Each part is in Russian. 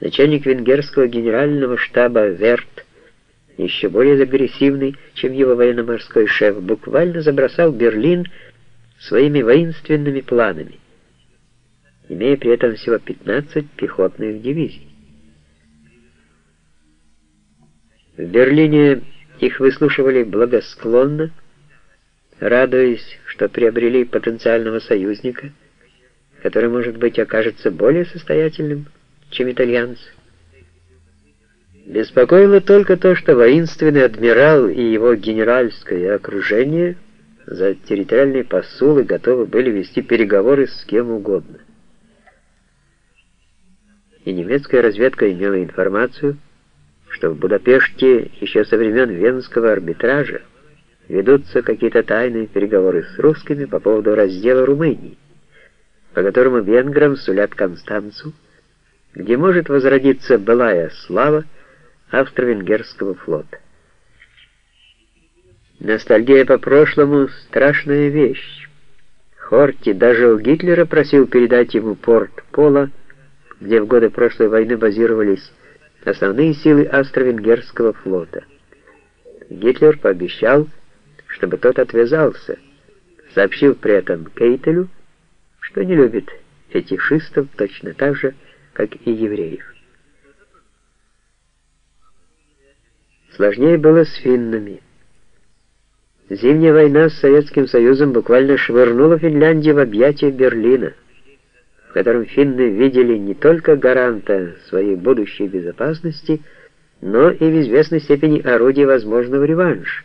Начальник венгерского генерального штаба Верт, еще более агрессивный, чем его военно-морской шеф, буквально забросал Берлин своими воинственными планами, имея при этом всего 15 пехотных дивизий. В Берлине их выслушивали благосклонно, радуясь, что приобрели потенциального союзника, который, может быть, окажется более состоятельным, чем итальянцы. Беспокоило только то, что воинственный адмирал и его генеральское окружение за территориальные посулы готовы были вести переговоры с кем угодно. И немецкая разведка имела информацию, что в Будапеште еще со времен Венского арбитража ведутся какие-то тайные переговоры с русскими по поводу раздела Румынии, по которому венграм сулят Констанцу, где может возродиться былая слава австро-венгерского флота. Ностальгия по прошлому — страшная вещь. Хорти даже у Гитлера просил передать ему порт Пола, где в годы прошлой войны базировались основные силы австро-венгерского флота. Гитлер пообещал, чтобы тот отвязался, сообщив при этом Кейтелю, что не любит фетишистов точно так же, как и евреев. Сложнее было с финнами. Зимняя война с Советским Союзом буквально швырнула Финляндию в объятия Берлина котором финны видели не только гаранта своей будущей безопасности, но и в известной степени орудие возможного реванша.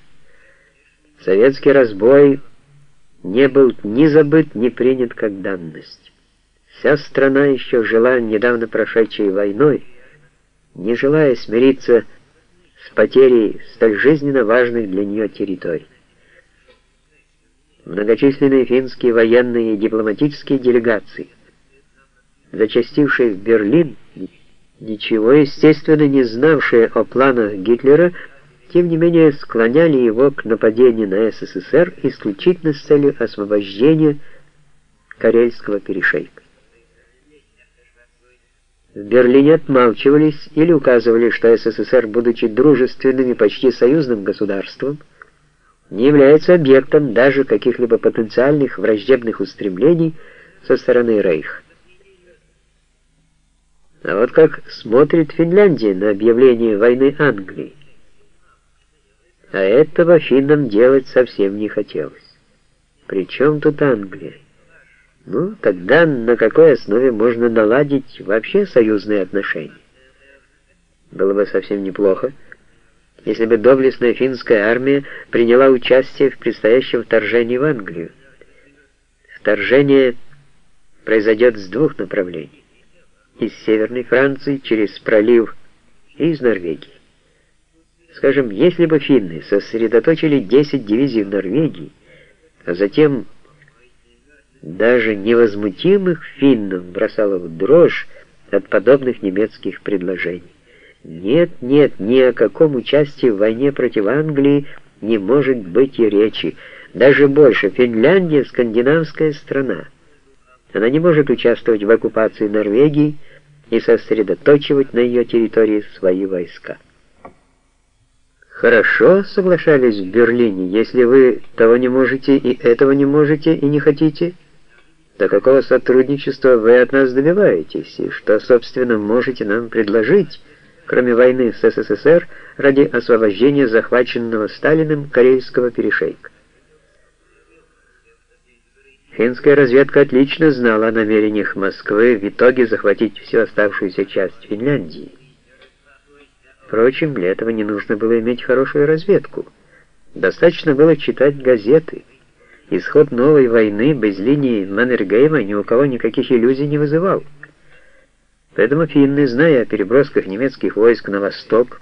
Советский разбой не был ни забыт, ни принят как данность. Вся страна еще жила недавно прошедшей войной, не желая смириться с потерей столь жизненно важных для нее территорий. Многочисленные финские военные и дипломатические делегации – зачастившие в Берлин, ничего, естественно, не знавшие о планах Гитлера, тем не менее склоняли его к нападению на СССР исключительно с целью освобождения Карельского перешейка. В Берлине отмалчивались или указывали, что СССР, будучи дружественным и почти союзным государством, не является объектом даже каких-либо потенциальных враждебных устремлений со стороны Рейха. А вот как смотрит Финляндия на объявление войны Англии. А этого финнам делать совсем не хотелось. Причем тут Англия? Ну, тогда на какой основе можно наладить вообще союзные отношения? Было бы совсем неплохо, если бы доблестная финская армия приняла участие в предстоящем вторжении в Англию. Вторжение произойдет с двух направлений из Северной Франции через пролив и из Норвегии. Скажем, если бы финны сосредоточили 10 дивизий в Норвегии, а затем даже невозмутимых финнов бросало в дрожь от подобных немецких предложений. Нет, нет, ни о каком участии в войне против Англии не может быть и речи. Даже больше, Финляндия — скандинавская страна. Она не может участвовать в оккупации Норвегии, и сосредоточивать на ее территории свои войска. Хорошо, соглашались в Берлине, если вы того не можете и этого не можете и не хотите, то какого сотрудничества вы от нас добиваетесь, и что, собственно, можете нам предложить, кроме войны с СССР ради освобождения захваченного Сталиным Корейского перешейка? Финская разведка отлично знала о намерениях Москвы в итоге захватить всю оставшуюся часть Финляндии. Впрочем, для этого не нужно было иметь хорошую разведку. Достаточно было читать газеты. Исход новой войны без линии Маннергейма ни у кого никаких иллюзий не вызывал. Поэтому финны, зная о перебросках немецких войск на восток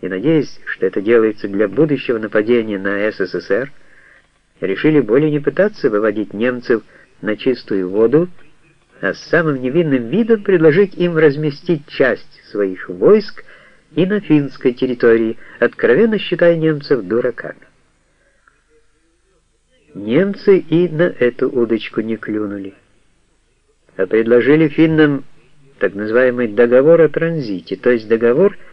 и надеясь, что это делается для будущего нападения на СССР, решили более не пытаться выводить немцев на чистую воду, а с самым невинным видом предложить им разместить часть своих войск и на финской территории, откровенно считая немцев дураками. Немцы и на эту удочку не клюнули, а предложили финнам так называемый договор о транзите, то есть договор –